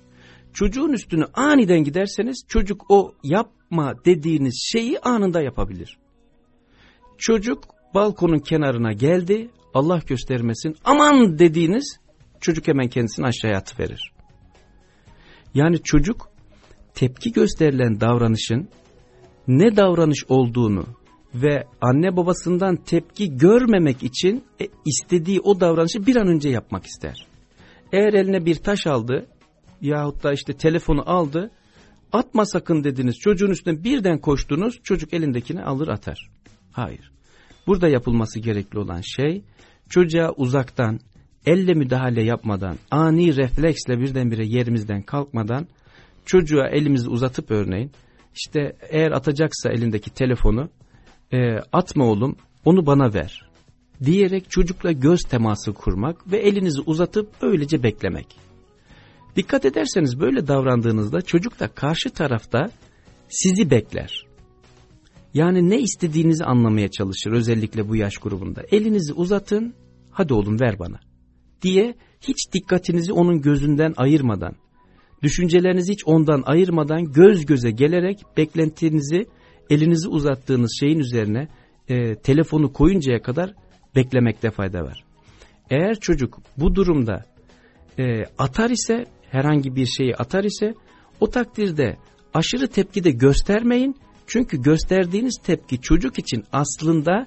Çocuğun üstünü aniden giderseniz çocuk o yapma dediğiniz şeyi anında yapabilir. Çocuk balkonun kenarına geldi Allah göstermesin aman dediğiniz çocuk hemen kendisini aşağıya atıverir. Yani çocuk tepki gösterilen davranışın ne davranış olduğunu ve anne babasından tepki görmemek için e, istediği o davranışı bir an önce yapmak ister. Eğer eline bir taş aldı yahut da işte telefonu aldı atma sakın dediniz çocuğun üstüne birden koştunuz çocuk elindekini alır atar. Hayır. Burada yapılması gerekli olan şey çocuğa uzaktan elle müdahale yapmadan ani refleksle birdenbire yerimizden kalkmadan çocuğa elimizi uzatıp örneğin işte eğer atacaksa elindeki telefonu e, atma oğlum onu bana ver diyerek çocukla göz teması kurmak ve elinizi uzatıp öylece beklemek. Dikkat ederseniz böyle davrandığınızda çocuk da karşı tarafta sizi bekler. Yani ne istediğinizi anlamaya çalışır özellikle bu yaş grubunda. Elinizi uzatın hadi oğlum ver bana diye hiç dikkatinizi onun gözünden ayırmadan, düşüncelerinizi hiç ondan ayırmadan göz göze gelerek beklentinizi elinizi uzattığınız şeyin üzerine e, telefonu koyuncaya kadar beklemekte fayda var. Eğer çocuk bu durumda e, atar ise herhangi bir şeyi atar ise o takdirde aşırı tepki de göstermeyin. Çünkü gösterdiğiniz tepki çocuk için aslında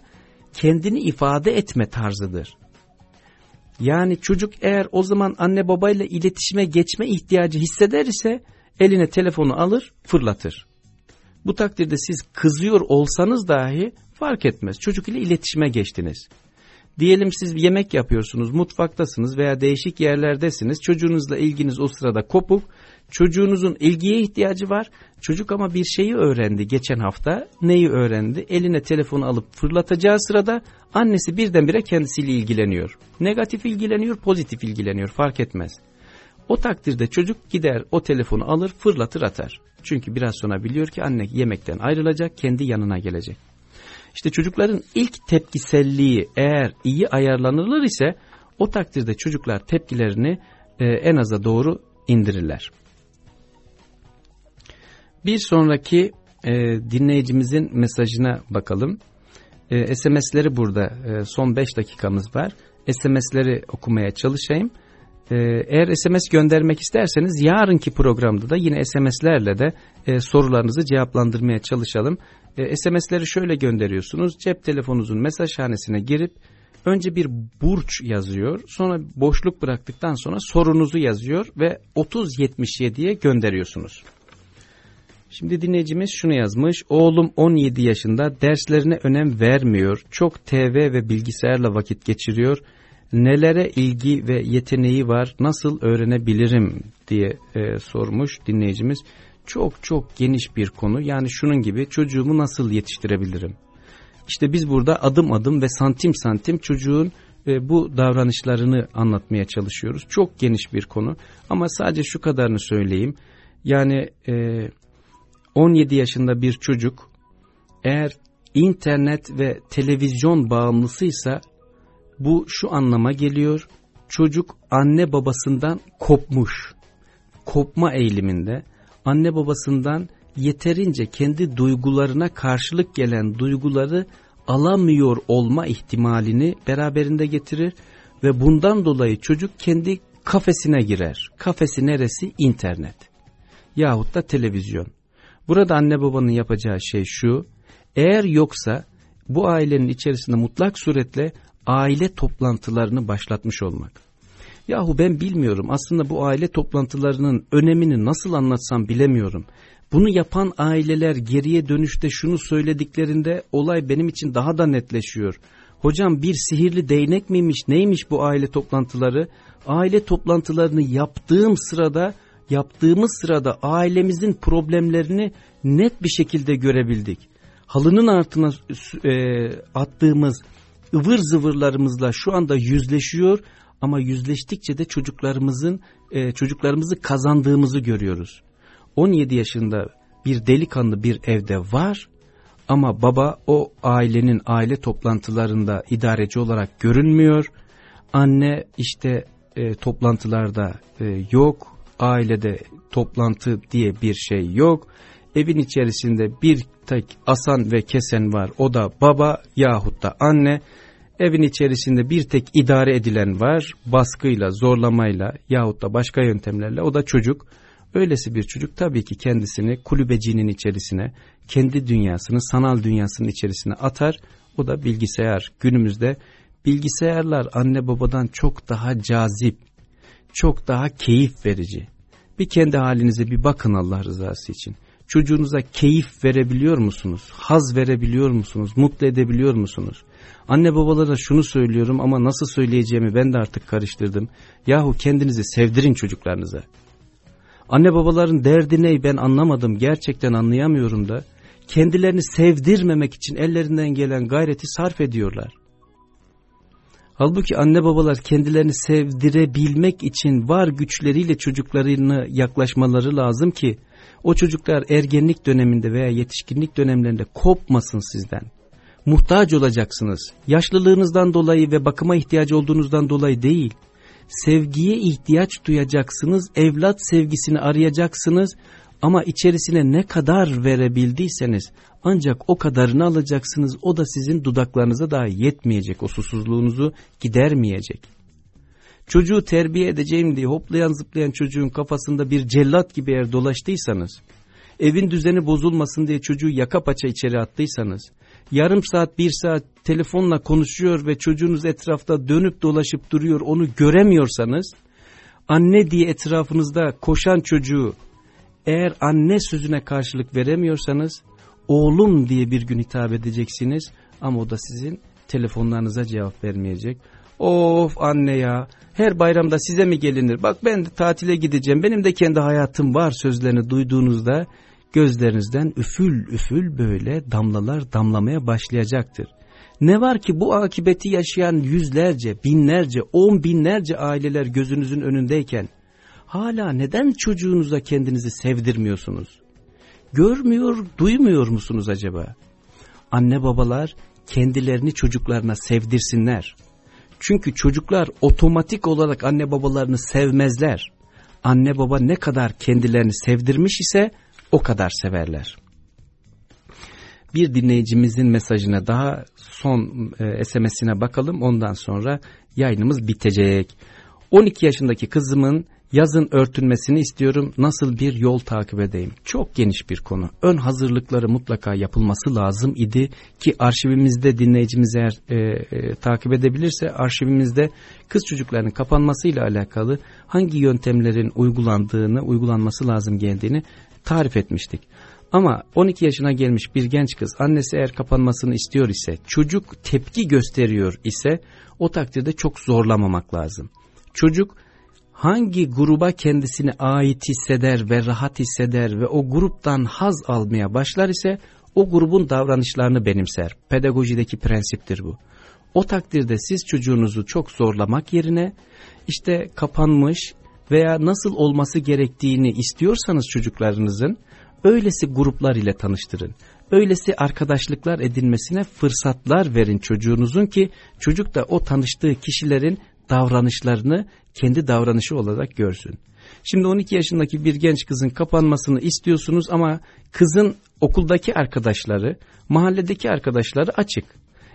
kendini ifade etme tarzıdır. Yani çocuk eğer o zaman anne babayla iletişime geçme ihtiyacı hisseder ise eline telefonu alır fırlatır. Bu takdirde siz kızıyor olsanız dahi fark etmez. Çocuk ile iletişime geçtiniz. Diyelim siz yemek yapıyorsunuz, mutfaktasınız veya değişik yerlerdesiniz. Çocuğunuzla ilginiz o sırada kopuk. Çocuğunuzun ilgiye ihtiyacı var. Çocuk ama bir şeyi öğrendi geçen hafta. Neyi öğrendi? Eline telefonu alıp fırlatacağı sırada annesi birdenbire kendisiyle ilgileniyor. Negatif ilgileniyor, pozitif ilgileniyor fark etmez. O takdirde çocuk gider o telefonu alır fırlatır atar. Çünkü biraz sonra biliyor ki anne yemekten ayrılacak kendi yanına gelecek. İşte çocukların ilk tepkiselliği eğer iyi ayarlanırlar ise o takdirde çocuklar tepkilerini e, en aza doğru indirirler. Bir sonraki e, dinleyicimizin mesajına bakalım. E, SMS'leri burada e, son 5 dakikamız var. SMS'leri okumaya çalışayım. Ee, eğer SMS göndermek isterseniz yarınki programda da yine SMS'lerle de e, sorularınızı cevaplandırmaya çalışalım. E, SMS'leri şöyle gönderiyorsunuz. Cep telefonunuzun mesajhanesine girip önce bir burç yazıyor. Sonra boşluk bıraktıktan sonra sorunuzu yazıyor ve 3077'ye gönderiyorsunuz. Şimdi dinleyicimiz şunu yazmış. Oğlum 17 yaşında derslerine önem vermiyor. Çok TV ve bilgisayarla vakit geçiriyor. Nelere ilgi ve yeteneği var nasıl öğrenebilirim diye e, sormuş dinleyicimiz. Çok çok geniş bir konu yani şunun gibi çocuğumu nasıl yetiştirebilirim? İşte biz burada adım adım ve santim santim çocuğun e, bu davranışlarını anlatmaya çalışıyoruz. Çok geniş bir konu ama sadece şu kadarını söyleyeyim. Yani e, 17 yaşında bir çocuk eğer internet ve televizyon bağımlısıysa bu şu anlama geliyor. Çocuk anne babasından kopmuş. Kopma eğiliminde anne babasından yeterince kendi duygularına karşılık gelen duyguları alamıyor olma ihtimalini beraberinde getirir ve bundan dolayı çocuk kendi kafesine girer. Kafesi neresi? İnternet yahut da televizyon. Burada anne babanın yapacağı şey şu, eğer yoksa bu ailenin içerisinde mutlak suretle aile toplantılarını başlatmış olmak. Yahu ben bilmiyorum aslında bu aile toplantılarının önemini nasıl anlatsam bilemiyorum. Bunu yapan aileler geriye dönüşte şunu söylediklerinde olay benim için daha da netleşiyor. Hocam bir sihirli değnek miymiş neymiş bu aile toplantıları? Aile toplantılarını yaptığım sırada yaptığımız sırada ailemizin problemlerini net bir şekilde görebildik. Halının altına e, attığımız ıvır zıvırlarımızla şu anda yüzleşiyor ama yüzleştikçe de çocuklarımızın e, çocuklarımızı kazandığımızı görüyoruz. 17 yaşında bir delikanlı bir evde var ama baba o ailenin aile toplantılarında idareci olarak görünmüyor. Anne işte e, toplantılarda e, yok, ailede toplantı diye bir şey yok. Evin içerisinde bir tek asan ve kesen var o da baba yahut da anne. Evin içerisinde bir tek idare edilen var baskıyla zorlamayla yahut da başka yöntemlerle o da çocuk. Öylesi bir çocuk tabii ki kendisini kulübecinin içerisine, kendi dünyasını, sanal dünyasının içerisine atar. O da bilgisayar. Günümüzde bilgisayarlar anne babadan çok daha cazip, çok daha keyif verici. Bir kendi halinize bir bakın Allah rızası için. Çocuğunuza keyif verebiliyor musunuz? Haz verebiliyor musunuz? Mutlu edebiliyor musunuz? Anne babalara şunu söylüyorum ama nasıl söyleyeceğimi ben de artık karıştırdım. Yahu kendinizi sevdirin çocuklarınıza. Anne babaların derdi ne ben anlamadım gerçekten anlayamıyorum da. Kendilerini sevdirmemek için ellerinden gelen gayreti sarf ediyorlar. Halbuki anne babalar kendilerini sevdirebilmek için var güçleriyle çocuklarına yaklaşmaları lazım ki o çocuklar ergenlik döneminde veya yetişkinlik dönemlerinde kopmasın sizden. Muhtaç olacaksınız. Yaşlılığınızdan dolayı ve bakıma ihtiyacı olduğunuzdan dolayı değil. Sevgiye ihtiyaç duyacaksınız, evlat sevgisini arayacaksınız ama içerisine ne kadar verebildiyseniz ancak o kadarını alacaksınız. O da sizin dudaklarınıza daha yetmeyecek. O susuzluğunuzu gidermeyecek. Çocuğu terbiye edeceğim diye hoplayan zıplayan çocuğun kafasında bir cellat gibi eğer dolaştıysanız, evin düzeni bozulmasın diye çocuğu yaka paça içeri attıysanız, yarım saat bir saat telefonla konuşuyor ve çocuğunuz etrafta dönüp dolaşıp duruyor onu göremiyorsanız, anne diye etrafınızda koşan çocuğu eğer anne sözüne karşılık veremiyorsanız oğlum diye bir gün hitap edeceksiniz ama o da sizin telefonlarınıza cevap vermeyecek. Of anne ya her bayramda size mi gelinir bak ben de tatile gideceğim benim de kendi hayatım var sözlerini duyduğunuzda gözlerinizden üfül üfül böyle damlalar damlamaya başlayacaktır. Ne var ki bu akibeti yaşayan yüzlerce, binlerce, on binlerce aileler gözünüzün önündeyken hala neden çocuğunuza kendinizi sevdirmiyorsunuz? Görmüyor, duymuyor musunuz acaba? Anne babalar kendilerini çocuklarına sevdirsinler. Çünkü çocuklar otomatik olarak anne babalarını sevmezler. Anne baba ne kadar kendilerini sevdirmiş ise o kadar severler. bir dinleyicimizin mesajına daha son e, SMS'ine bakalım. Ondan sonra yayınımız bitecek. 12 yaşındaki kızımın yazın örtünmesini istiyorum. Nasıl bir yol takip edeyim? Çok geniş bir konu. Ön hazırlıkları mutlaka yapılması lazım idi ki arşivimizde dinleyicimiz eğer e, e, takip edebilirse arşivimizde kız çocuklarının kapanmasıyla alakalı hangi yöntemlerin uygulandığını, uygulanması lazım geldiğini tarif etmiştik. Ama 12 yaşına gelmiş bir genç kız annesi eğer kapanmasını istiyor ise çocuk tepki gösteriyor ise o takdirde çok zorlamamak lazım. Çocuk hangi gruba kendisini ait hisseder ve rahat hisseder ve o gruptan haz almaya başlar ise o grubun davranışlarını benimser. Pedagojideki prensiptir bu. O takdirde siz çocuğunuzu çok zorlamak yerine işte kapanmış veya nasıl olması gerektiğini istiyorsanız çocuklarınızın öylesi gruplar ile tanıştırın. Öylesi arkadaşlıklar edinmesine fırsatlar verin çocuğunuzun ki çocuk da o tanıştığı kişilerin davranışlarını kendi davranışı olarak görsün. Şimdi 12 yaşındaki bir genç kızın kapanmasını istiyorsunuz ama kızın okuldaki arkadaşları, mahalledeki arkadaşları açık.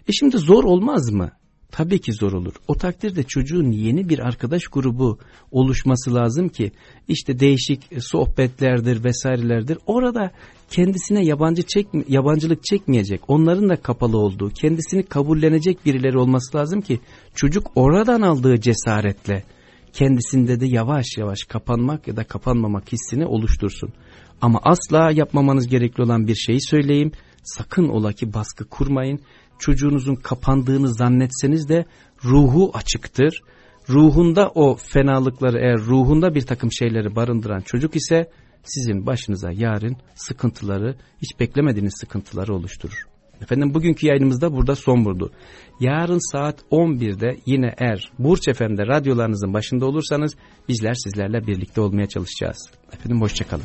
E şimdi zor olmaz mı? Tabii ki zor olur. O takdirde çocuğun yeni bir arkadaş grubu oluşması lazım ki işte değişik sohbetlerdir vesairelerdir. Orada kendisine yabancı çek, yabancılık çekmeyecek, onların da kapalı olduğu, kendisini kabullenecek birileri olması lazım ki çocuk oradan aldığı cesaretle kendisinde de yavaş yavaş kapanmak ya da kapanmamak hissini oluştursun. Ama asla yapmamanız gerekli olan bir şeyi söyleyeyim. Sakın ola ki baskı kurmayın çocuğunuzun kapandığını zannetseniz de ruhu açıktır. Ruhunda o fenalıkları eğer ruhunda bir takım şeyleri barındıran çocuk ise sizin başınıza yarın sıkıntıları hiç beklemediğiniz sıkıntıları oluşturur. Efendim bugünkü yayınımızda burada son buldu. Yarın saat 11'de yine eğer Burç Efendi radyolarınızın başında olursanız bizler sizlerle birlikte olmaya çalışacağız. Efendim hoşçakalın.